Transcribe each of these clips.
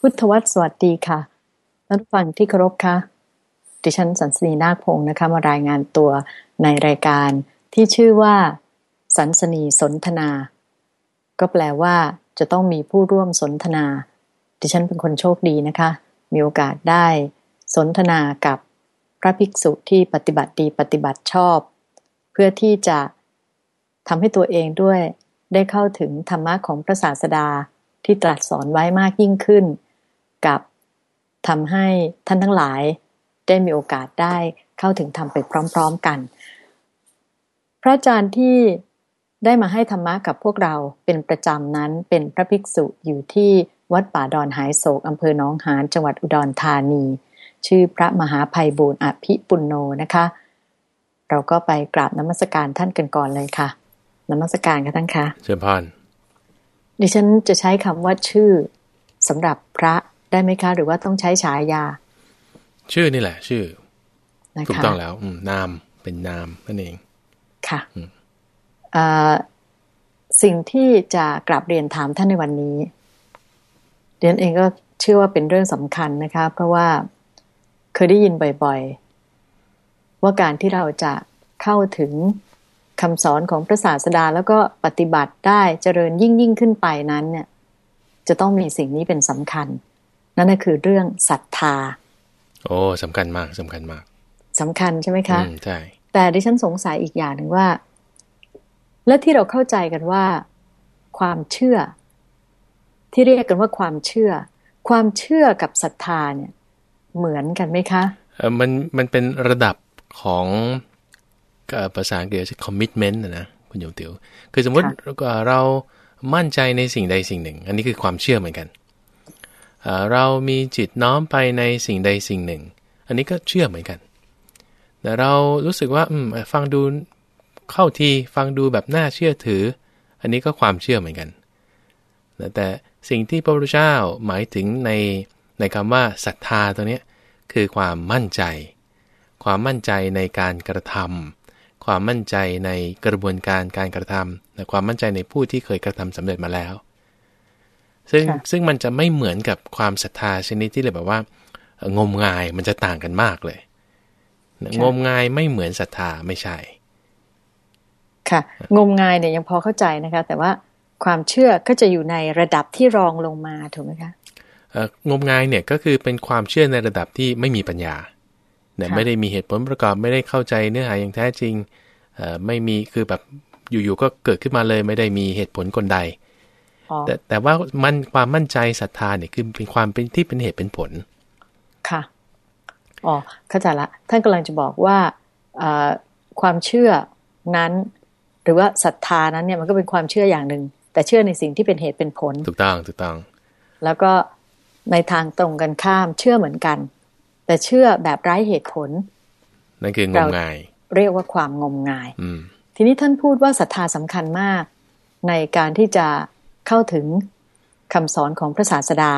พุทธวัตรสวัสดีค่ะท่านผู้ฟังที่เคารพค่ะดิฉันสันสนีนาคพงศ์นะคะมารายงานตัวในรายการที่ชื่อว่า สันสนีสนทนา ก็แปลว่า จะต้องมีผู้ร่วมสนทนา ดิฉันเป็นคนโชคดีนะคะ มีโอกาสได้สนทนากับพระภิกษุที่ปฏิบัติดีปฏิบัติชอบ เพื่อที่จะทำให้ตัวเองด้วยได้เข้าถึงธรรมะของพระศาสดาที่ตรัสสอนไว้มากยิ่งขึ้น กับทำให้ท่านทั้งหลายได้มีโอกาสได้เข้าถึงธรรมไปพร้อม ๆกัน พระอาจารย์ที่ได้มาให้ธรรมะกับพวกเราเป็นประจำนั้นเป็นพระภิกษุอยู่ที่วัดป่าดอนหายโศกอำเภอหนองหานจังหวัดอุดรธานี ชื่อพระมหาภัยบูรณ์อภิปุณโนนะคะ เราก็ไปกราบนมัสการท่านกันก่อนเลยค่ะนมัสการค่ะท่านคะเชิญพานดิฉันจะใช้คำว่าชื่อสำหรับพระ ได้ไหมคะ หรือว่าต้องใช้ฉายา ชื่อนี่แหละ ชื่อถูกต้องแล้วนามเป็นนามนั่นเองค่ะสิ่งที่จะกลับเรียนถามท่านในวันนี้เรียนเองก็เชื่อว่าเป็นเรื่องสำคัญนะคะ เพราะว่าเคยได้ยินบ่อยๆ ว่าการที่เราจะเข้าถึงคำสอนของพระศาสดาแล้วก็ปฏิบัติได้เจริญยิ่งยิ่งขึ้นไปนั้น เนี่ย จะต้องมีสิ่งนี้เป็นสำคัญ นั่นก็คือเรื่องศรัทธา โอ้สำคัญมากสำคัญมากสำคัญใช่ไหมคะใช่แต่ดิฉันสงสัยอีกอย่างหนึ่งว่า และที่เราเข้าใจกันว่า ความเชื่อ ที่เรียกกันว่าความเชื่อ ความเชื่อกับศรัทธาเนี่ย เหมือนกันไหมคะเออมันมันเป็นระดับของภาษาอังกฤษคือ commitment นะคุณโยมติวคือสมมติเรามั่นใจในสิ่งใดสิ่งหนึ่ง อันนี้คือความเชื่อเหมือนกัน เรามีจิตน้อมไปในสิ่งใดสิ่งหนึ่ง อันนี้ก็เชื่อเหมือนกันแต่เรารู้สึกว่าฟังดูเข้าทีฟังดูแบบน่าเชื่อถือ อันนี้ก็ความเชื่อเหมือนกัน แต่สิ่งที่พระพุทธเจ้าหมายถึงในในคำว่าศรัทธาตัวนี้คือความมั่นใจ ความมั่นใจในการกระทำความมั่นใจในกระบวนการการกระทำและความมั่นใจในผู้ที่เคยกระทำสำเร็จมาแล้ว ซึ่งซึ่งมันจะไม่เหมือนกับความศรัทธาชนิดที่เลยแบบว่า งมงายมันจะต่างกันมากเลย งมงายไม่เหมือนศรัทธาไม่ใช่ ค่ะ งมงายเนี่ยยังพอเข้าใจนะคะ แต่ว่าความเชื่อก็จะอยู่ในระดับที่รองลงมาถูกไหมคะงมงายเนี่ยก็คือเป็นความเชื่อในระดับที่ไม่มีปัญญาเนี่ยไม่ได้มีเหตุผลประกอบไม่ได้เข้าใจเนื้อหาอย่างแท้จริงไม่มีคือแบบอยู่ๆก็เกิดขึ้นมาเลย ไม่ได้มีเหตุผลกลใด แต่แต่ว่ามันความมั่นใจศรัทธาเนี่ยคือเป็นความเป็นที่เป็นเหตุเป็นผล ค่ะอ๋อเข้าใจละท่านกำลังจะบอกว่าความเชื่อนั้น หรือว่าศรัทธานั้นเนี่ยมันก็เป็นความเชื่ออย่างหนึ่งแต่เชื่อในสิ่งที่เป็นเหตุเป็นผล ถูกต้องถูกต้อง แล้วก็ในทางตรงกันข้ามเชื่อเหมือนกัน แต่เชื่อแบบไร้เหตุผล นั่นคืองมงาย เรียกว่าความงมงายทีนี้ท่านพูดว่าศรัทธาสำคัญมาก ในการที่จะ เข้าถึงคำสอนของพระศาสดา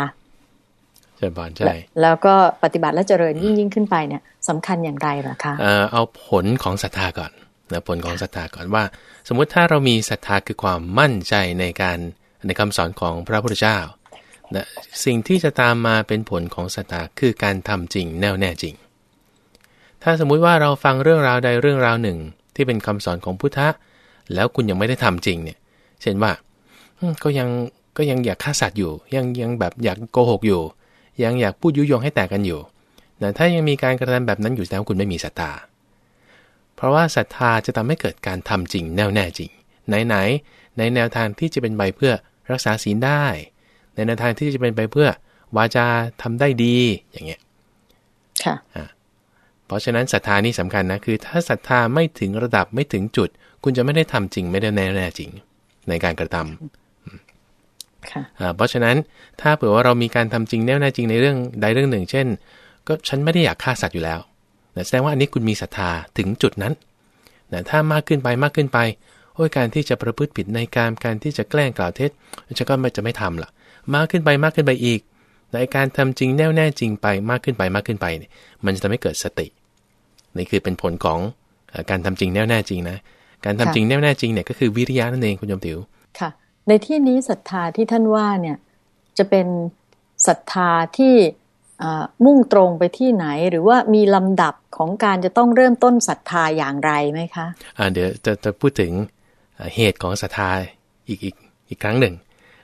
ใช่บานใช่แล้วก็ปฏิบัติและเจริญยิ่งยิ่งขึ้นไปเนี่ยสำคัญอย่างไรหรอคะเอาผลของศรัทธาก่อนนะผลของศรัทธาก่อนว่า สมมุติถ้าเรามีศรัทธาคือความมั่นใจในการในคำสอนของพระพุทธเจ้านะสิ่งที่จะตามมาเป็นผลของศรัทธาคือการทำจริงแน่วแน่จริง ถ้าสมมุติว่าเราฟังเรื่องราวใดเรื่องราวหนึ่ง ที่เป็นคำสอนของพุทธะแล้วคุณยังไม่ได้ทำจริงเนี่ย เช่นว่า ก็ยังก็ยังอยากฆ่าสัตว์อยู่ ยังยังแบบอยากโกหกอยู่ ยังอยากพูดยุยงให้แตกกันอยู่นะถ้ายังมีการกระทำแบบนั้นอยู่แล้วคุณไม่มีศรัทธา เพราะว่าศรัทธาจะทำให้เกิดการทำจริงแน่วแน่จริง ไหนๆในแนวทางที่จะเป็นใบเพื่อรักษาศีลได้ ในแนวทางที่จะเป็นไปเพื่อวาจาทำได้ดีอย่างเงี้ยค่ะเพราะฉะนั้นศรัทธานี่สำคัญนะคือ ถ้าศรัทธาไม่ถึงระดับไม่ถึงจุด คุณจะไม่ได้ทำจริงไม่ได้แน่แน่จริง ในการกระทำค่ะ เพราะฉะนั้นถ้าเผื่อว่าเรามีการทำจริงแน่แน่จริงในเรื่องใดเรื่องหนึ่ง เช่น ก็ฉันไม่ได้อยากฆ่าสัตว์อยู่แล้วแสดงว่าอันนี้คุณมีศรัทธาถึงจุดนั้นนะถ้ามากขึ้นไปมากขึ้นไปโอ้ยการที่จะประพฤติผิดในการการที่จะแกล้งกล่าวเท็จฉันก็ไม่จะไม่ทำละมากขึ้นไปมากขึ้นไปอีกในการทำจริงแน่วแน่จริงไปมากขึ้นไปมากขึ้นไปเนี่ยมันจะทำให้เกิดสตินี่คือเป็นผลของการทำจริงแน่วแน่จริงนะ การทำจริงแน่วแน่จริงเนี่ยก็คือวิริยะนั่นเองคุณโยมติ๋วค่ะ ในที่นี้ศรัทธาที่ท่านว่าเนี่ยจะเป็นศรัทธาที่มุ่งตรงไปที่ไหนหรือว่ามีลำดับของการจะต้องเริ่มต้นศรัทธาอย่างไรไหมคะะเดี๋ยวจะจะพูดถึงเหตุของศรัทธาอีกอีกอีกครั้งหนึ่ง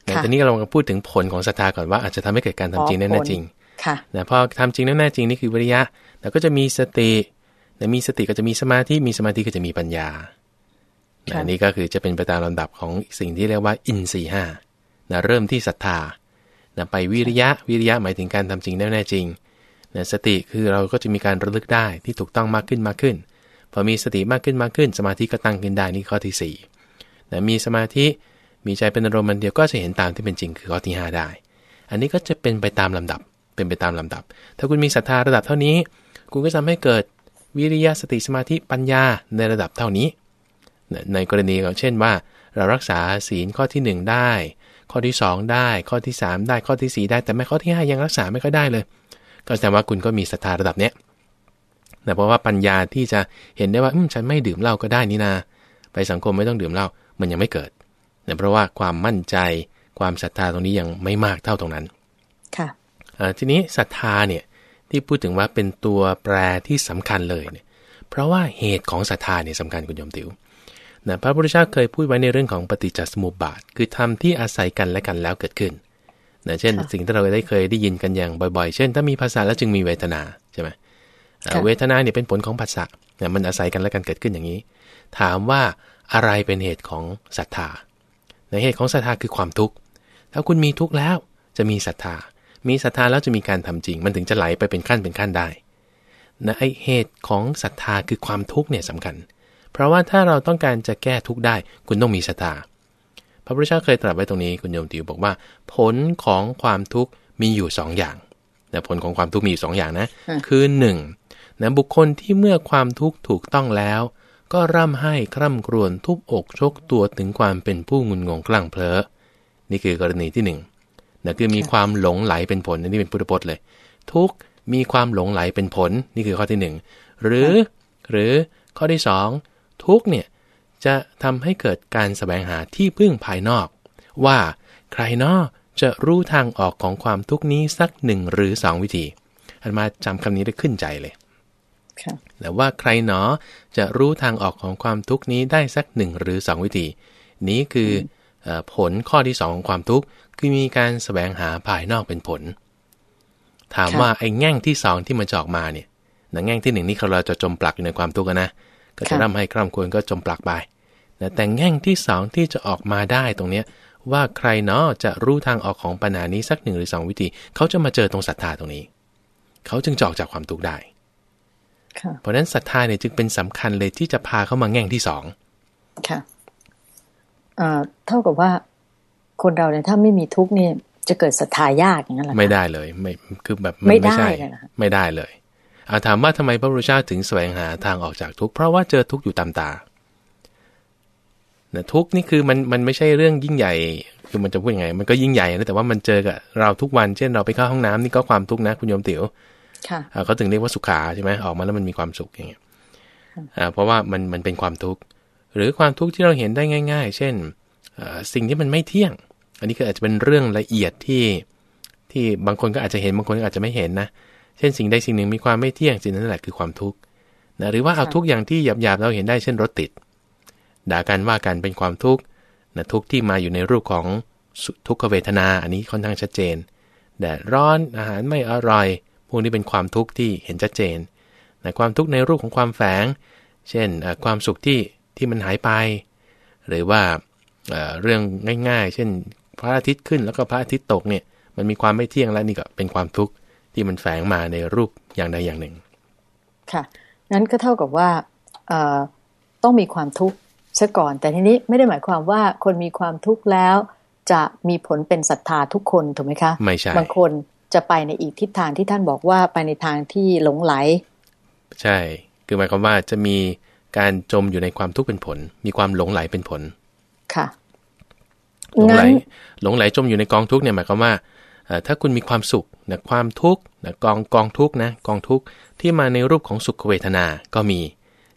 นะตอนนี้เรากำลังพูดถึงผลของศรัทธาก่อนว่าอาจจะทำให้เกิดการทำจริงแน่จริงค่ะนะพอทำจริงแน่จริงนี่คือวิริยะ แล้วก็จะมีสตินะมีสติก็จะมีสมาธิมีสมาธิก็จะมีปัญญา นะนี่ก็คือจะเป็นไปตามลำดับของสิ่งที่เรียกว่าอินทรีห้านะเริ่มที่ศรัทธานะไปวิริยะวิริยะหมายถึงการทำจริงแน่แน่จริงนะสติคือเราก็จะมีการระลึกได้ที่ถูกต้องมากขึ้นมากขึ้น พอมีสติมากขึ้นมากขึ้น สมาธิก็ตั้งขึ้นได้นี่ข้อที่4นะมีสมาธิมีใจเป็นอารมณ์มันเดียวก็จะเห็นตามที่เป็นจริงคือข้อที่ 5 ได้ อันนี้ก็จะเป็นไปตามลำดับเป็นไปตามลำดับ ถ้าคุณมีศรัทธาระดับเท่านี้ คุณก็ทำให้เกิดวิริยะสติสมาธิปัญญาในระดับเท่านี้ ในกรณีเช่นว่า เรารักษาศีลข้อที่ 1 ได้ ข้อที่ 2 ได้ ข้อที่ 3 ได้ข้อที่ 4 ได้ แต่ไม่ข้อที่ 5 ยังรักษาไม่ค่อยได้เลย ก็แสดงว่าคุณก็มีศรัทธาระดับเนี้ยแต่เพราะว่าปัญญาที่จะเห็นได้ว่าอืมฉันไม่ดื่มเหล้าก็ได้นี่นา ไปสังคมไม่ต้องดื่มเหล้ามันยังไม่เกิดเนื่องเพราะว่าความมั่นใจความศรัทธาตรงนี้ยังไม่มากเท่าตรงนั้น ค่ะทีนี้ศรัทธาเนี่ยที่พูดถึงว่าเป็นตัวแปรที่สำคัญเลยเนี่ย เพราะว่าเหตุของศรัทธาเนี่ยสำคัญคุณโยมติว นะพระพุทธเจ้าเคยพูดไว้ในเรื่องของปฏิจจสมุปบาท คือธรรมที่อาศัยกันและกันแล้วเกิดขึ้นนะเช่น สิ่งที่เราได้เคยได้ยินกันอย่างบ่อยๆ เช่น ถ้ามีภาษาแล้วจึงมีเวทนาใช่ไหมเวทนาเนี่ยเป็นผลของภาษาเนี่ยมันอาศัยกันและกันเกิดขึ้นอย่างนี้ ถามว่าอะไรเป็นเหตุของศรัทธาในเหตุของศรัทธาคือความทุกข์ถ้าคุณมีทุกข์แล้วจะมีศรัทธา มีศรัทธาแล้วจะมีการทำจริง มันถึงจะไหลไปเป็นขั้นเป็นขั้นได้นะไอเหตุของศรัทธาคือความทุกข์เนี่ยสำคัญเพราะว่าถ้าเราต้องการจะแก้ทุกข์ได้ คุณต้องมีศรัทธาพระพุทธเจ้าเคยตรัสไว้ตรงนี้คุณโยมติวบอกว่า ผลของความทุกข์มีอยู่2ออย่างนะผลของความทุกข์มีอยู่สอย่างนะคือ1นะบุคคลที่เมื่อความทุกข์ถูกต้องแล้ว ก็ร่ำไห้คร่ำครวญทุบอกชกตัวถึงความเป็นผู้งุนงงกลั่งเพลอนี่คือกรณีที่หนึ่งนะคือมีความหลงไหลเป็นผลนี่เป็นพุทธพจน์เลย ทุกมีความหลงไหลเป็นผลนี่คือข้อที่หนึ่งหรือหรือข้อที่สอง ทุกเนี่ยจะทำให้เกิดการสแสวงหาที่พึ่งภายนอก ว่าใครนอจะรู้ทางออกของความทุกนี้สักหนึ่งหรือสองวิธีอันมาจำคำนี้ได้ขึ้นใจเลยแต่ว่าใครหนอจะรู้ทางออกของความทุกข์นี้ได้สักหนึ่งหรือสองวิธี นี้คือผลข้อที่สองของความทุกข์คือมีการสแสวงหาภายนอกเป็นผล ถามว่าไอ้แง่งที่สองที่มันจะออกมาเนี่ยนแง่งที่หนึ่งนี่เราจะจมปลักอยู่ในความทุกข์นะ ก็จะร่ำให้คร่ำควรก็จมปลักไปแต่แง่งที่สองที่จะออกมาได้ตรงเนี้ยว่าใครเนาะจะรู้ทางออกของปัญหานี้สักหนึ่งหรือสองวิธี เขาจะมาเจอตรงศรัทธาตรงนี้ เขาจึงจอกจากความทุกข์ได้เพราะนั้นศรัทธาเนี่ยจึงเป็นสำคัญเลยที่จะพาเข้ามาแง่งที่สองค่ะเท่ากับว่าคนเราเนี่ยถ้าไม่มีทุกเนี่ยจะเกิดศรัทธายากอย่างนั้นหรอไม่ได้เลย ไม่คือแบบไม่ได้ไม่ได้เลย อาถามว่าทำไมพระพุทธเจ้าถึงแสวงหาทางออกจากทุกข์เพราะว่าเจอทุกข์อยู่ตามตาทุกข์นี่คือมันมันไม่ใช่เรื่องยิ่งใหญ่ คือมันจะพูดยังไง มันก็ยิ่งใหญ่นะแต่ว่ามันเจอกับเราทุกวันเช่นเราไปเข้าห้องน้ำนี่ก็ความทุกข์นะ คุณโยมติ๋วเขาถึงเรียกว่าสุขาใช่ไหมออกมาแล้วมันมีความสุขอย่างเงี้ยเพราะว่ามันมันเป็นความทุกข์หรือความทุกข์ที่เราเห็นได้ง่าย ๆ เช่นสิ่งที่มันไม่เที่ยง อันนี้ก็อาจจะเป็นเรื่องละเอียดที่ที่บางคนก็อาจจะเห็นบางคนก็อาจจะไม่เห็นนะ เช่นสิ่งใดสิ่งหนึ่งมีความไม่เที่ยงสิ่งนั้นแหละคือความทุกข์นะหรือว่าเอาทุกอย่างที่หยาบๆเราเห็นได้เช่นรถติด ด่ากันว่ากันเป็นความทุกข์นะทุกข์ที่มาอยู่ในรูปของทุกขเวทนาอันนี้ค่อนข้างชัดเจนแดดร้อนอาหารไม่อร่อยวกนี้เป็นความทุกข์ที่เห็นชัดเจนแต่ความทุกข์ในรูปของความแฝง เช่นความสุขที่ที่มันหายไป หรือว่าเรื่องง่าย ๆ เช่นพระอาทิตย์ขึ้นแล้วก็พระอาทิตย์ตกเนี่ยมันมีความไม่เที่ยงและนี่ก็เป็นความทุกข์ ที่มันแฝงมาในรูปอย่างใดอย่างหนึ่ง ค่ะงั้นก็เท่ากับว่าต้องมีความทุกข์ซะก่อน แต่ทีนี้ไม่ได้หมายความว่าคนมีความทุกข์แล้ว จะมีผลเป็นศรัทธาทุกคนถูกไหมคะไม่ใช่บางคนจะไปในอีกทิศทางที่ท่านบอกว่าไปในทางที่หลงไหล ใช่ คือหมายความว่าจะมีการจมอยู่ในความทุกข์เป็นผล มีความหลงไหลเป็นผล ค่ะ หลงไหลหลงไหลจมอยู่ในกองทุกข์เนี่ยหมายความว่า ถ้าคุณมีความสุขนะความทุกข์นะกองกองทุกข์นะกองทุกข์ที่มาในรูปของสุขเวทนาก็มี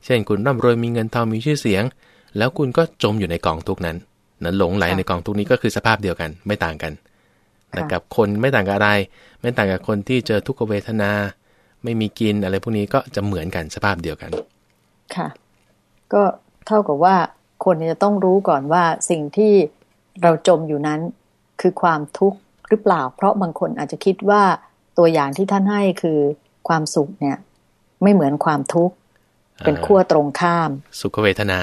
เช่นคุณร่ำรวยมีเงินทองมีชื่อเสียง แล้วคุณก็จมอยู่ในกองทุกข์นั้นนั้นหลงไหลในกองทุกข์นี้ก็คือสภาพเดียวกันไม่ต่างกันแต่กับคนไม่ต่างกับอะไร ไม่ต่างกับคนที่เจอทุกขเวทนา ไม่มีกินอะไรพวกนี้ก็จะเหมือนกันสภาพเดียวกัน ค่ะ ก็เท่ากับว่าคนจะต้องรู้ก่อนว่าสิ่งที่เราจมอยู่นั้นคือความทุกข์ หรือเปล่า เพราะบางคนอาจจะคิดว่าตัวอย่างที่ท่านให้คือความสุขเนี่ย ไม่เหมือนความทุกข์ เป็นขั้วตรงข้าม สุขเวทนา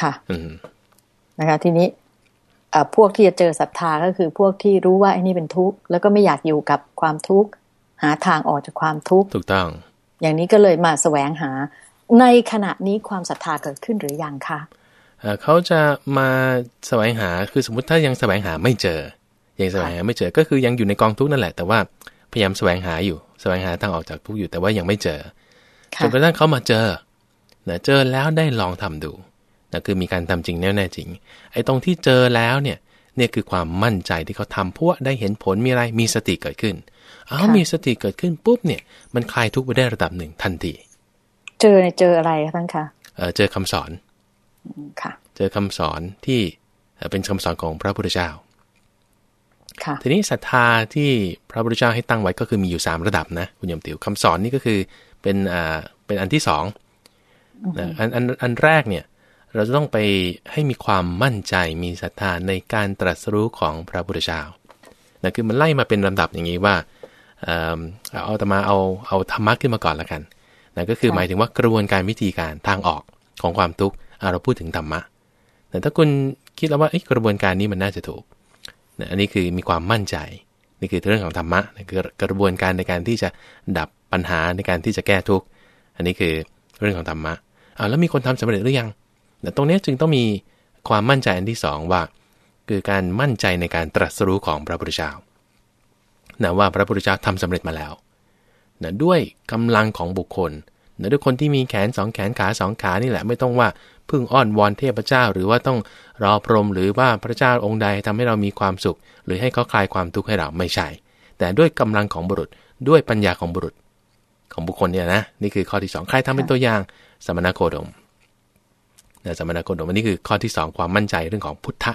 ค่ะอืมนะคะ ทีนี้พวกที่จะเจอศรัทธาก็คือพวกที่รู้ว่าไอ้นี่เป็นทุกข์แล้วก็ไม่อยากอยู่กับความทุกข์หาทางออกจากความทุกข์ถูกต้อง อย่างนี้ก็เลยมาแสวงหา ในขณะนี้ความศรัทธาเกิดขึ้นหรือยังคะเอ่อเขาจะมาแสวงหาคือสมมติถ้ายังแสวงหาไม่เจอ ยังแสวงหาไม่เจอก็คือยังอยู่ในกองทุกข์นั่นแหละ แต่ว่าพยายามแสวงหาอยู่แสวงหาทางออกจากทุกข์อยู่แต่ว่ายังไม่เจอจค่ะนกระทั่งเขามาเจอนะเจอแล้วได้ลองทำดูนะคือมีการทำจริงแน่แน่จริง ไอ้ตรงที่เจอแล้วเนี่ยเนี่ยคือความมั่นใจที่เขาทำเพราะว่าได้เห็นผลมีอะไรมีสติเกิดขึ้นเอาค่ะมีสติเกิดขึ้นปุ๊บเนี่ยมันคลายทุกข์ไปได้ระดับหนึ่งทันทีเจอเนี่ยเจออะไรคะท่านคะเอ่อเจอคำสอนอืมค่ะ เจอคำสอนที่เอ่อเป็นคำสอนของพระพุทธเจ้าค่ะ ทีนี้ศรัทธาที่พระพุทธเจ้าให้ตั้งไว้ก็คือมีอยู่ 3 ระดับนะคุณโยมติวคำสอนนี่ก็คือเป็นอ่าเป็นอันที่สองนะอันอันอันแรกเนี่ยเราจะต้องไปให้มีความมั่นใจมีศรัทธาในการตรัสรู้ของพระพุทธเจ้านะคือมันไล่มาเป็นลำดับอย่างนี้ว่าเอิ่มเอาแต่มาเอาเอาธรรมะขึ้นมาก่อนละกันนะก็คือค่ะหมายถึงว่ากระบวนการวิธีการทางออกของความทุกข์อะเราพูดถึงธรรมะแต่ถ้าคุณคิดแล้วว่าเอ้ยกระบวนการนี้มันน่าจะถูก นะอันนี้คือมีความมั่นใจ นี่คือเรื่องของธรรมะนี่คือกระบวนการในการที่จะดับปัญหาในการที่จะแก้ทุกข์อันนี้คือเรื่องของธรรมะอ่าแล้วมีคนทำสำเร็จหรือยังแต่ตรงนี้จึงต้องมีความมั่นใจอันที่สองว่า คือการมั่นใจในการตรัสรู้ของพระพุทธเจ้านะว่าพระพุทธเจ้าทำสำเร็จมาแล้วนะด้วยกำลังของบุคคลนะด้วยคนที่มีแขนสองแขนขาสองขานี่แหละ ไม่ต้องว่า พึ่งอ้อนวอนเทพเจ้า หรือว่าต้องรอพรหมหรือว่าพระเจ้าองค์ใดทำให้เรามีความสุข หรือให้เขาคลายความทุกข์ให้เราไม่ใช่ แต่ด้วยกำลังของบุรุษด้วยปัญญาของบุรุษ ของบุคคลเนี่ยนะนี่คือข้อที่สองใครทำเป็นตัวอย่างสมณโคดมนะสมณโคดมอันนี้คือข้อที่สองความมั่นใจเรื่องของพุทธะ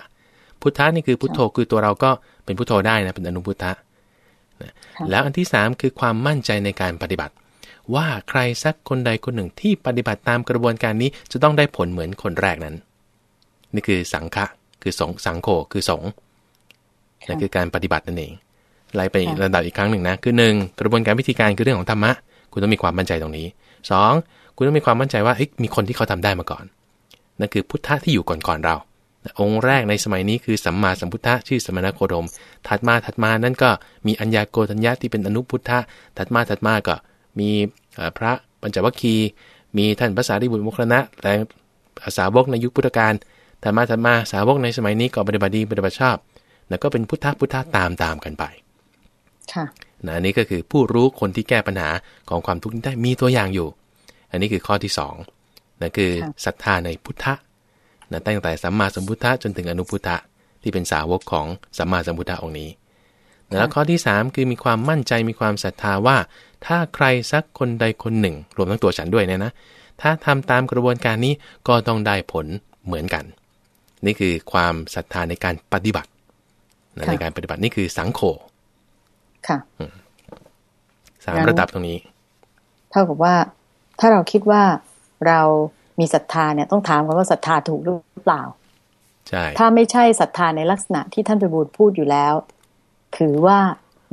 พุทธะนี่คือพุทโธคือตัวเราก็เป็นพุทโธได้นะเป็นอนุพุทธะนะค่ะแล้วอันที่สามคือความมั่นใจในการปฏิบัติ ว่าใครสักคนใดคนหนึ่งที่ปฏิบัติตามกระบวนการนี้จะต้องได้ผลเหมือนคนแรกนั้น นี่คือสังฆะคือสงฆ์สังโฆคือสงฆ์นั่นคือการปฏิบัตินั่นเองไล่ไปค่ะระดับอีกครั้งหนึ่งนะคือหนึ่งกระบวนการวิธีการคือเรื่องของธรรมะ คุณต้องมีความมั่นใจตรงนี้สองคุณต้องมีความมั่นใจว่าเฮ้ยมีคนที่เขาทำได้มาก่อน นั่นคือพุทธะที่อยู่ก่อนก่อนๆเราองค์แรกในสมัยนี้คือสัมมาสัมพุทธะชื่อสมณโคดม ถัดมาถัดมานั่นก็มีอัญญาโกฏัญญะที่เป็นอนุพุทธะถัดมาถัดมาก็ มีเอ่อพระปัญจวัคคีย์มีท่านพระสารีบุตรโมคคัลลานะและสาวกในยุคพุทธกาลถัดมาถัดมาสาวกในสมัยนี้ก็ปฏิบัติดีปฏิบัติชอบแล้วก็เป็นพุทธะพุทธะตามตามกันไป ค่ะนะอันนี้ก็คือผู้รู้คนที่แก้ปัญหาของความทุกข์นี้ได้มีตัวอย่างอยู่ อันนี้คือข้อที่สองนะคือค่ะศรัทธาในพุทธะนะตั้งแต่สัมมาสัมพุทธะจนถึงอนุพุทธะที่เป็นสาวกของสัมมาสัมพุทธะองค์นี้นะ แล้วข้อที่สามคือมีความมั่นใจมีความศรัทธาว่า ถ้าใครสักคนใดคนหนึ่ง รวมทั้งตัวฉันด้วยเนี่ยนะ ถ้าทำตามกระบวนการนี้ก็ต้องได้ผลเหมือนกัน นี่คือความศรัทธาในการปฏิบัตินะค่ะในการปฏิบัตินี่คือสังโฆค่ะสามงั้นระดับตรงนี้ เท่ากับว่า ถ้าเราคิดว่าเรามีศรัทธาเนี่ยต้องถามกันว่าศรัทธาถูกหรือเปล่า ใช่ ถ้าไม่ใช่ศรัทธาในลักษณะที่ท่านไปบูลพูดอยู่แล้ว ถือว่า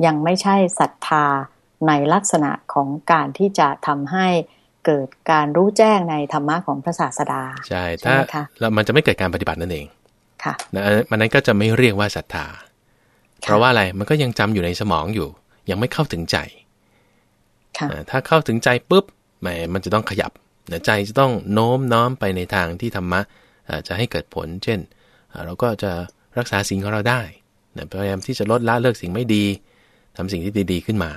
ยังไม่ใช่ศรัทธาในลักษณะของการที่จะทำให้เกิดการรู้แจ้งในธรรมะของพระศาสดา ใช่ใช่ถ้าไหมคะแล้วมันจะไม่เกิดการปฏิบัตินั่นเอง ค่ะนะอันมันนั้นก็จะไม่เรียกว่าศรัทธา เพราะว่าอะไรมันก็ยังจำอยู่ในสมองอยู่ ยังไม่เข้าถึงใจค่ะอ่าถ้าเข้าถึงใจปุ๊บแหมมันจะต้องขยับนะใจจะต้องโน้มน้อมไปในทางที่ธรรมะอ่าจะให้เกิดผล เช่นอ่าเราก็จะรักษาสิ่งของเราได้ นะพยายามที่จะลดละเลิกสิ่งไม่ดีทำสิ่งที่ดีๆขึ้นมา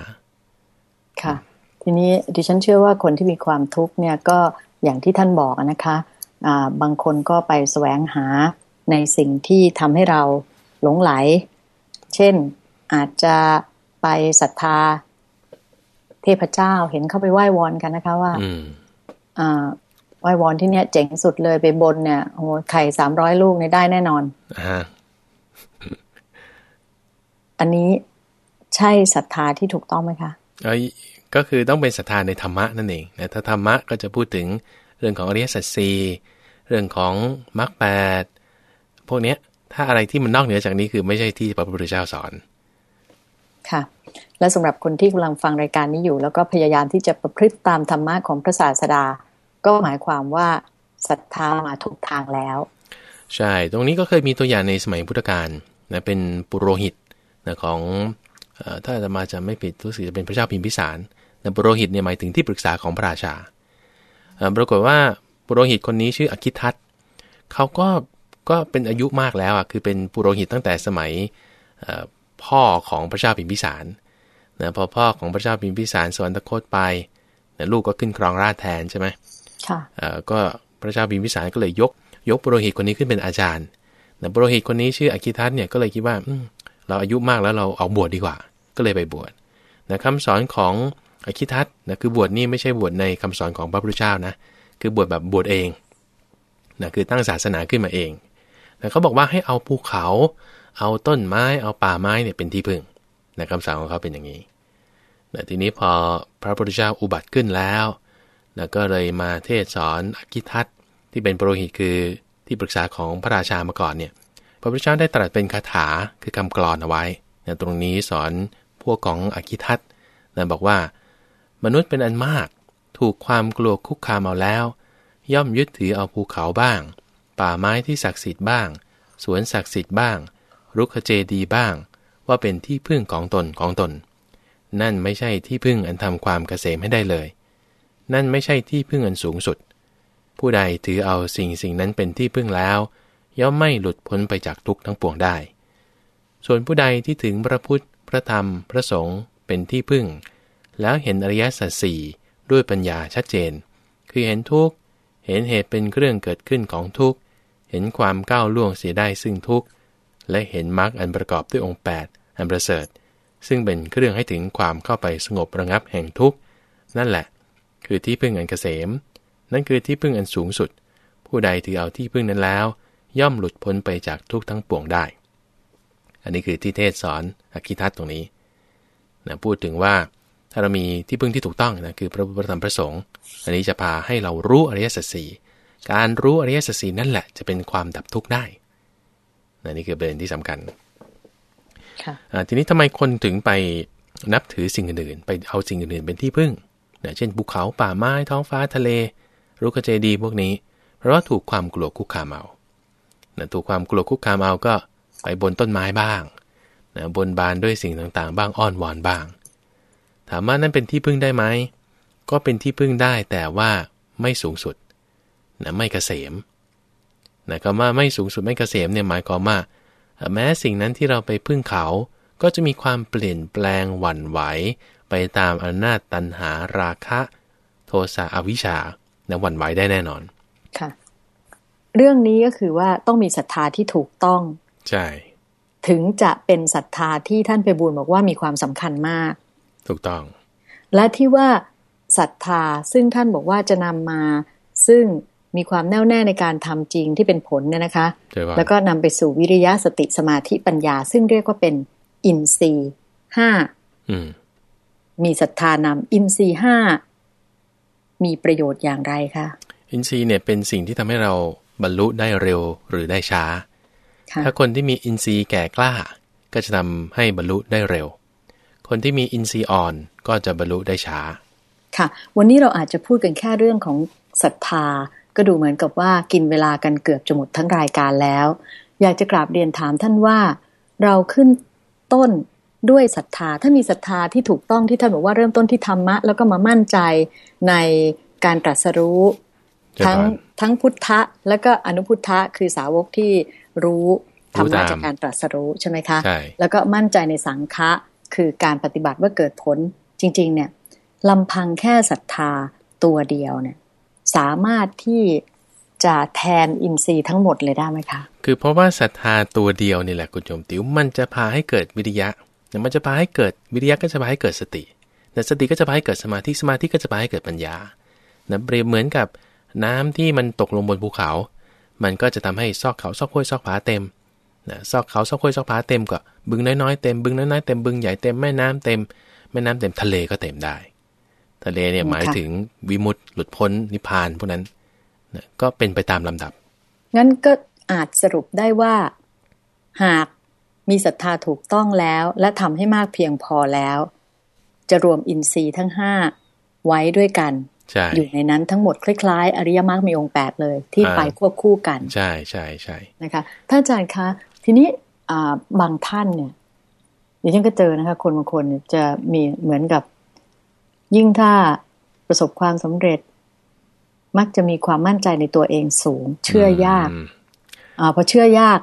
ค่ะ ทีนี้ดิฉันเชื่อว่าคนที่มีความทุกข์เนี่ยก็อย่างที่ท่านบอกอะนะคะอ่าบางคนก็ไปแสวงหาในสิ่งที่ทำให้เราหลงไหล เช่นอาจจะไปศรัทธา เทพเจ้าเห็นเข้าไปไหว้วอนกันนะคะว่าอืมอ่าไหว้วอนที่เนี่ยเจ๋งสุดเลยไปบนเนี่ยโอ้โหไข่สามร้อยลูกเนี่ยได้แน่นอน อ่าอันนี้ใช่ศรัทธาที่ถูกต้องไหมคะเอ้ก็คือต้องเป็นศรัทธาในธรรมะนั่นเองนะถ้าธรรมะก็จะพูดถึงเรื่องของอริยสัจสี่เรื่องของมรรคแปดพวกเนี้ยถ้าอะไรที่มันนอกเหนือจากนี้คือไม่ใช่ที่พระพุทธเจ้าสอนค่ะและสำหรับคนที่กำลังฟังรายการนี้อยู่ แล้วก็พยายามที่จะประพฤติตามธรรมะของพระศาสดา ก็หมายความว่าศรัทธามาถูกทางแล้ว ใช่ ตรงนี้ก็เคยมีตัวอย่างในสมัยพุทธกาลนะเป็นปุโรหิต นะของถ้าจะมาจะไม่ผิดรู้สึกจะเป็นพระเจ้าพิมพิสารนะปุโรหิตเนี่ยหมายถึงที่ปรึกษาของพระราชาปรากฏว่าปุโรหิตคนนี้ชื่ออคิทัตเขาก็ก็เป็นอายุมากแล้วอะคือเป็นปุโรหิตตั้งแต่สมัยพ่อของพระเจ้าพิมพิสารนะพอพ่อของพระเจ้าพิมพิสารสวรรคตไปนะลูกก็ขึ้นครองราชแทนใช่ไหมค่ะก็พระเจ้าพิมพิสารก็เลยยกยกปุโรหิตคนนี้ขึ้นเป็นอาจารย์นะปุโรหิตคนนี้ชื่ออคิทัตเนี่ยก็เลยคิดว่า เราอายุมากแล้วเราเอาบวชดีกว่า ก็เลยไปบวชนะคำสอนของอคิทัตนะคือบวชนี่ไม่ใช่บวชในคำสอนของพระพุทธเจ้านะ คือบวชแบบบวชเองนะคือตั้งศาสนาขึ้นมาเองนะเขาบอกว่าให้เอาภูเขา เอาต้นไม้ เอาป่าไม้เนี่ยเป็นที่พึ่งนะคำสั่งของเขาเป็นอย่างนี้นะทีนี้พอพระพุทธเจ้าอุบัติขึ้นแล้วนะก็เลยมาเทศสอนอคิทัตที่เป็นโปรหิตคือที่ปรึกษาของพระราชามาก่อนเนี่ย ระพุทธเจ้าได้ตรัสเป็นคาถาคือคำกรอนเอาไว้นะตรงนี้สอนพวกของอคิทัตนะบอกว่า มนุษย์เป็นอันมาก ถูกความกลัวคุกคามเอาแล้ว ย่อมยึดถือเอาภูเขาบ้าง ป่าไม้ที่ศักดิ์สิทธิ์บ้าง สวนศักดิ์สิทธิ์บ้าง รุกขเจดีบ้าง ว่าเป็นที่พึ่งของตนของตน นั่นไม่ใช่ที่พึ่งอันทำความเกษมให้ได้เลย นั่นไม่ใช่ที่พึ่งอันสูงสุด ผู้ใดถือเอาสิ่งสิ่งนั้นเป็นที่พึ่งแล้ว ย่อมไม่หลุดพ้นไปจากทุกข์ทั้งปวงได้ ส่วนผู้ใดที่ถึงพระพุทธ พระธรรม พระสงฆ์เป็นที่พึ่ง แล้วเห็นอริยสัจสี่ด้วยปัญญาชัดเจน คือเห็นทุกข์ เห็นเหตุเป็นเครื่องเกิดขึ้นของทุกข์ เห็นความก้าวล่วงเสียได้ซึ่งทุกข์ และเห็นมรรคอันประกอบด้วยองค์ 8 อันประเสริฐ ซึ่งเป็นเครื่องให้ถึงความเข้าไปสงบระงับแห่งทุกข์ นั่นแหละ คือที่พึ่งอันเกษม นั่นคือที่พึ่งอันสูงสุด ผู้ใดถือเอาที่พึ่งนั้นแล้ว ย่อมหลุดพ้นไปจากทุกข์ทั้งปวงได้ อันนี้คือที่เทศสอนอคิทัตตรงนี้นะพูดถึงว่าถ้าเรามีที่พึ่งที่ถูกต้องนะคือพระพุทธธรรมพระสงฆ์อันนี้จะพาให้เรารู้อริยสัจสี่การรู้อริยสัจสี่นั่นแหละจะเป็นความดับทุกข์ได้นนี่คือประเด็นที่สำคัญทีนี้ทำไมคนถึงไปนับถือสิ่งอื่นไปเอาสิ่งอื่นเป็นที่พึ่งนะเช่นภูเขาป่าไม้ท้องฟ้าทะเล รุกเจดีพวกนี้ เพราะว่าถูกความกลัวคุกคามเอา นะถูกความกลัวคุกคามเอาก็ไปบนต้นไม้บ้างนะบนบานด้วยสิ่งต่างๆ บ้างอ้อนวอนบ้าง ถามว่านั่นเป็นที่พึ่งได้ไหมก็เป็นที่พึ่งได้แต่ว่าไม่สูงสุดนะไม่เกษมนะคำว่าไม่สูงสุดไม่เกษมเนี่ยหมายความว่าแม้สิ่งนั้นที่เราไปพึ่งเขาก็จะมีความเปลี่ยนแปลงหวั่นไหว ไปตามอำนาจตันหาราคะ โทสะอวิชชานะหวั่นไหวได้แน่นอน ค่ะ เรื่องนี้ก็คือว่าต้องมีศรัทธาที่ถูกต้อง ใช่ ถึงจะเป็นศรัทธาที่ท่านไปบูลบอกว่ามีความสำคัญมาก ถูกต้อง และที่ว่าศรัทธาซึ่งท่านบอกว่าจะนำมา ซึ่งมีความแน่วแน่ในการทำจริงที่เป็นผลเนี่ยนะคะ แล้วก็นำไปสู่วิริยะสติสมาธิปัญญา ซึ่งเรียกว่าเป็นอินทรีห้ามีศรัทธานำอินทรีห้ามีประโยชน์อย่างไรคะอินทรีย์เนี่ยเป็นสิ่งที่ทำให้เรา บรรลุได้เร็วหรือได้ช้า ถ้าคนที่มีอินทรีย์แก่กล้า ก็จะทำให้บรรลุได้เร็ว คนที่มีอินทรีย์อ่อนก็จะบรรลุได้ช้า ค่ะ วันนี้เราอาจจะพูดกันแค่เรื่องของศรัทธา ก็ดูเหมือนกับว่ากินเวลากันเกือบจะหมดทั้งรายการแล้ว อยากจะกราบเรียนถามท่านว่า เราขึ้นต้นด้วยศรัทธา ถ้ามีศรัทธาที่ถูกต้องที่ท่านบอกว่าเริ่มต้นที่ธรรมะ แล้วก็มามั่นใจในการตรัสรู้ ทั้งทั้งพุทธะ และก็อนุพุทธะคือสาวกที่รู้ธรรมะจากการตรัสรู้ใช่ไหมคะแล้วก็มั่นใจในสังฆะคือการปฏิบัติว่าเกิดผลจริง ๆ เนี่ยลำพังแค่ศรัทธาตัวเดียวเนี่ย สามารถที่จะแทนอินทรีย์ทั้งหมดเลยได้ไหมคะ คือเพราะว่าศรัทธาตัวเดียวนี่แหละคุณโยมติ๋วมันจะพาให้เกิดวิริยะมันจะพาให้เกิดวิริยะก็จะพาให้เกิดสติแต่สติก็จะพาให้เกิดสมาธิสมาธิก็จะพาให้เกิดปัญญานะเปรียบเหมือนกับ น้ำที่มันตกลงบนภูเขา มันก็จะทำให้ซอกเขาซอกห้วยซอกผาเต็มนะซอกเขาซอกห้วยซอกผาเต็มก็บึงน้อยๆเต็มบึงน้อยๆเต็มบึงใหญ่เต็มแม่น้ำเต็มแม่น้ำเต็มทะเลก็เต็มได้ ทะเลเนี่ยหมายถึงวิมุตติหลุดพ้นนิพพานพวกนั้นนะก็เป็นไปตามลำดับ งั้นก็อาจสรุปได้ว่าหากมีศรัทธาถูกต้องแล้ว และทำให้มากเพียงพอแล้ว จะรวมอินทรีย์ทั้งห้าไว้ด้วยกัน อยู่ในนั้นทั้งหมดคล้ายๆ อริยมรรคมีองค์แปดเลย ที่ไปควบคู่กัน ใช่ใช่ใช่นะคะท่านอาจารย์คะ ทีนี้บางท่านเนี่ยดิฉันก็เจอนะคะ คนบางคนจะมีเหมือนกับ ยิ่งถ้าประสบความสำเร็จ มักจะมีความมั่นใจในตัวเองสูง เชื่อยากอ่าพอเชื่อยาก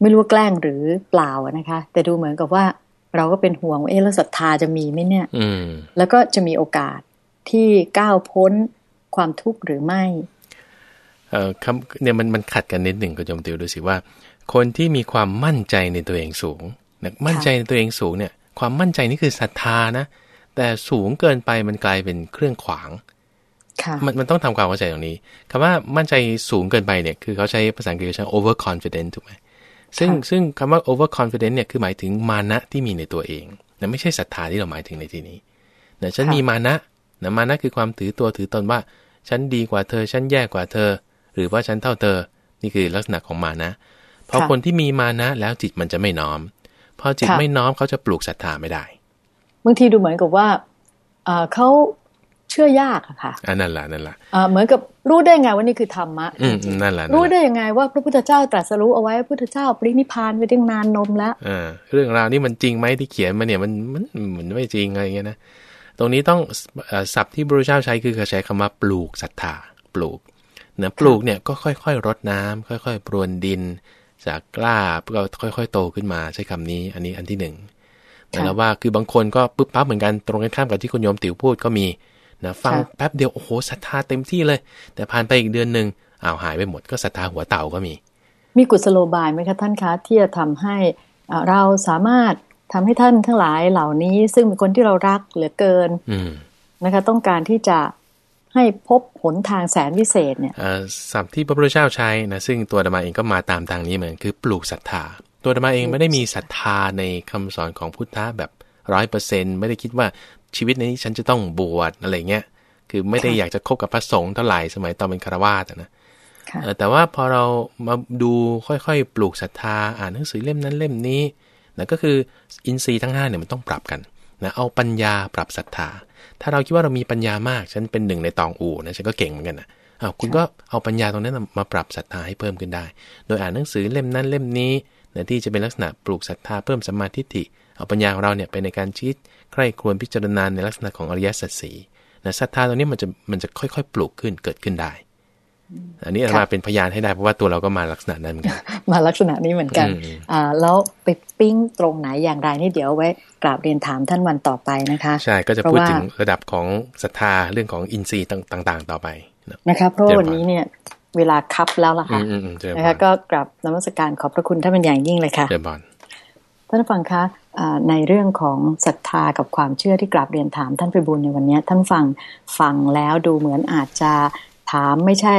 ไม่รู้ว่าแกล้งหรือเปล่านะคะ แต่ดูเหมือนกับว่าเราก็เป็นห่วงว่าเอ๊ะแล้วศรัทธาจะมีไหมเนี่ยแล้วก็จะมีโอกาส ที่ก้าวพ้นความทุกข์หรือไม่เอ่อคำเนี่ยมันมันขัดกันนิดหนึ่งก็จมติวดูสิว่า คนที่มีความมั่นใจในตัวเองสูงนะมั่นใจในตัวเองสูงเนี่ย ความมั่นใจนี่คือศรัทธานะ แต่สูงเกินไปมันกลายเป็นเครื่องขวางมันมันต้องทำความเข้าใจตรงนี้คำว่ามั่นใจสูงเกินไปเนี่ย คือเขาใช้ภาษาอังกฤษใช้ over confident ถูกไหมซึ่งซึ่งคำว่า over confident เนี่ยคือหมายถึงมานะที่มีในตัวเองนะไม่ใช่ศรัทธาที่เราหมายถึงในที่นี้นะฉันมีมานะ นะมานะคือความถือตัวถือตนว่า ฉันดีกว่าเธอ ฉันแย่กว่าเธอ หรือว่าฉันเท่าเธอ นี่คือลักษณะของมานะพอคนที่มีมานะแล้วจิตมันจะไม่น้อม พอจิตไม่น้อมเขาจะปลูกศรัทธาไม่ได้ บางทีดูเหมือนกับว่าเขาเชื่อยากอะค่ะอันนั่นแหละนั่นแหละเหมือนกับรู้ได้ไงว่านี่คือธรรมะอืมนั่นแหละรู้ได้ยังไงว่าพระพุทธเจ้าตรัสรู้เอาไว้พระพุทธเจ้าปรินิพานไปตั้งนานนมแล้วอเรื่องราวนี้มันจริงไหมที่เขียนมาเนี่ยมันมันมันไม่จริงอะไรเงี้ยนะ ตรงนี้ต้องศัพท์ที่พระเจ้าใช้คือเขาใช้คำว่าปลูกศรัทธาปลูกเนะปลูกเนี่ยก็ค่อยๆรดน้ำค่อยๆ ปรวนดิน จากกล้าก็ค่อยๆ โตขึ้นมาใช้คำนี้ อันนี้อันที่หนึ่งแล้วว่าคือบางคนก็ปึ๊บปั๊บเหมือนกันตรงกันข้ามกับที่คุณโยมติ๋วพูดก็มีนะฟังแป๊บเดียวโอ้โหศรัทธาเต็มที่เลย แต่ผ่านไปอีกเดือนหนึ่งอ้าวหายไปหมดก็ศรัทธาหัวเต่าก็มี มีกุศโลบายไหมคะท่านคะที่จะทำให้เราสามารถ ทำให้ท่านทั้งหลายเหล่านี้ ซึ่งเป็นคนที่เรารักเหลือเกินนะคะ ต้องการที่จะให้พบหนทางแสนวิเศษเนี่ยสั์ที่พระพุทธเจ้าใช้นะซึ่งตัวธรรมาเองก็มาตามทางนี้เหมือนคือปลูกศรัทธา ตัวธรรมาเองไม่ได้มีศรัทธาในคำสอนของพุทธะแบบร้อยเปอร์เซ็นไม่ได้คิดว่าชีวิตนี้ฉันจะต้องบวชอะไรเงี้ยคือไม่ได้อยากจะคบกับพระสงฆ์เท่าไหร่สมัยตอนเป็นคารวาสนะแต่ว่าพอเรามาดูค่อยๆ ปลูกศรัทธาอ่านหนังสือเล่มนั้นเล่มนี้ นะก็คืออินทรีย์ทั้ง5เนี่ยมันต้องปรับกันนะเอาปัญญาปรับศรัทธา ถ้าเราคิดว่าเรามีปัญญามาก ฉันเป็นหนึ่งในตองอูนะฉันก็เก่งเหมือนกันนะอ้าวคุณก็เอาปัญญาตรงนั้นมาปรับศรัทธาให้เพิ่มขึ้นได้ โดยอ่านหนังสือเล่มนั้นเล่มนี้นะที่จะเป็นลักษณะปลูกศรัทธาเพิ่มสมาธิิเอาปัญญาของเราเนี่ยไปในการชิดใคร่ควรพิจารณาในลักษณะของอริยสัจสีนะศรัทธาตรงนี้มันจะมันจะค่อยๆ ปลูกขึ้นเกิดขึ้นได้ อันนี้มาเป็นพยานให้ได้เพราะว่าตัวเราก็มาลักษณะนั้นเหมือนกันมาลักษณะนี้เหมือนกันอ่าแล้วไปปิ้งตรงไหนอย่างไรนี่เดี๋ยวไว้กราบเรียนถามท่านวันต่อไปนะคะ ใช่ก็จะพูดถึงระดับของศรัทธาเรื่องของอินทรีย์ต่างๆ ต่อไปนะคะเพราะวันนี้เนี่ยเวลาคับแล้วล่ะค่ะนะคะก็กราบนมัสการขอบพระคุณท่านเป็นอย่างยิ่งเลยค่ะเจบอนท่านฟังคะในเรื่องของศรัทธากับความเชื่อที่กราบเรียนถามท่านไปบุญในวันนี้ท่านฟังฟังแล้วดูเหมือนอาจจะ ถามไม่ใช่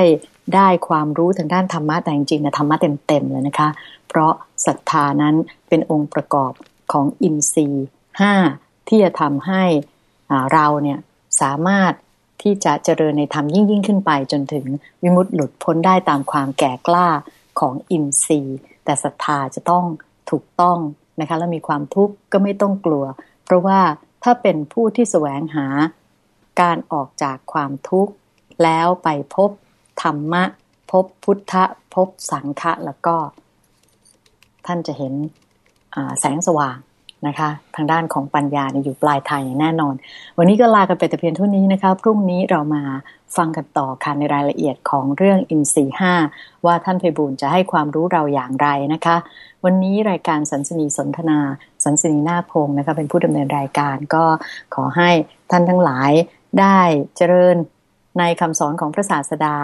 ได้ความรู้ทางด้านธรรมะแต่จริงๆนะธรรมะเต็มๆเลยนะคะ เพราะศรัทธานั้นเป็นองค์ประกอบของอินทรีย์ห้าที่จะทำให้เราเนี่ยสามารถที่จะเจริญในธรรมยิ่งยิ่งขึ้นไป จนถึงวิมุตติหลุดพ้นได้ตามความแก่กล้าของอินทรีย์ แต่ศรัทธาจะต้องถูกต้องนะคะแล้วมีความทุกข์ก็ไม่ต้องกลัว เพราะว่าถ้าเป็นผู้ที่แสวงหาการออกจากความทุกข์ แล้วไปพบธรรมะ พบพุทธะพบสังฆะแล้วก็ ท่านจะเห็นแสงสว่างนะคะ ทางด้านของปัญญาอยู่ปลายทางอย่างแน่นอน วันนี้ก็ลากันไปแต่เพียงเท่านี้นะคะ พรุ่งนี้เรามาฟังกันต่อค่ะในรายละเอียดของเรื่องอินทรีห้าว่าท่านเพบูลจะให้ความรู้เราอย่างไรนะคะ วันนี้รายการสันสนีสนทนา สันสนีนาพงนะคะ เป็นผู้ดำเนินรายการก็ขอให้ท่านทั้งหลายได้เจริญ ในคำสอนของพระศาสดา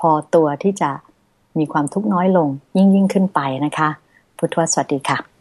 พอตัวที่จะมีความทุกข์น้อยลงยิ่งยิ่งขึ้นไปนะคะ พุทธวสวัสดีค่ะ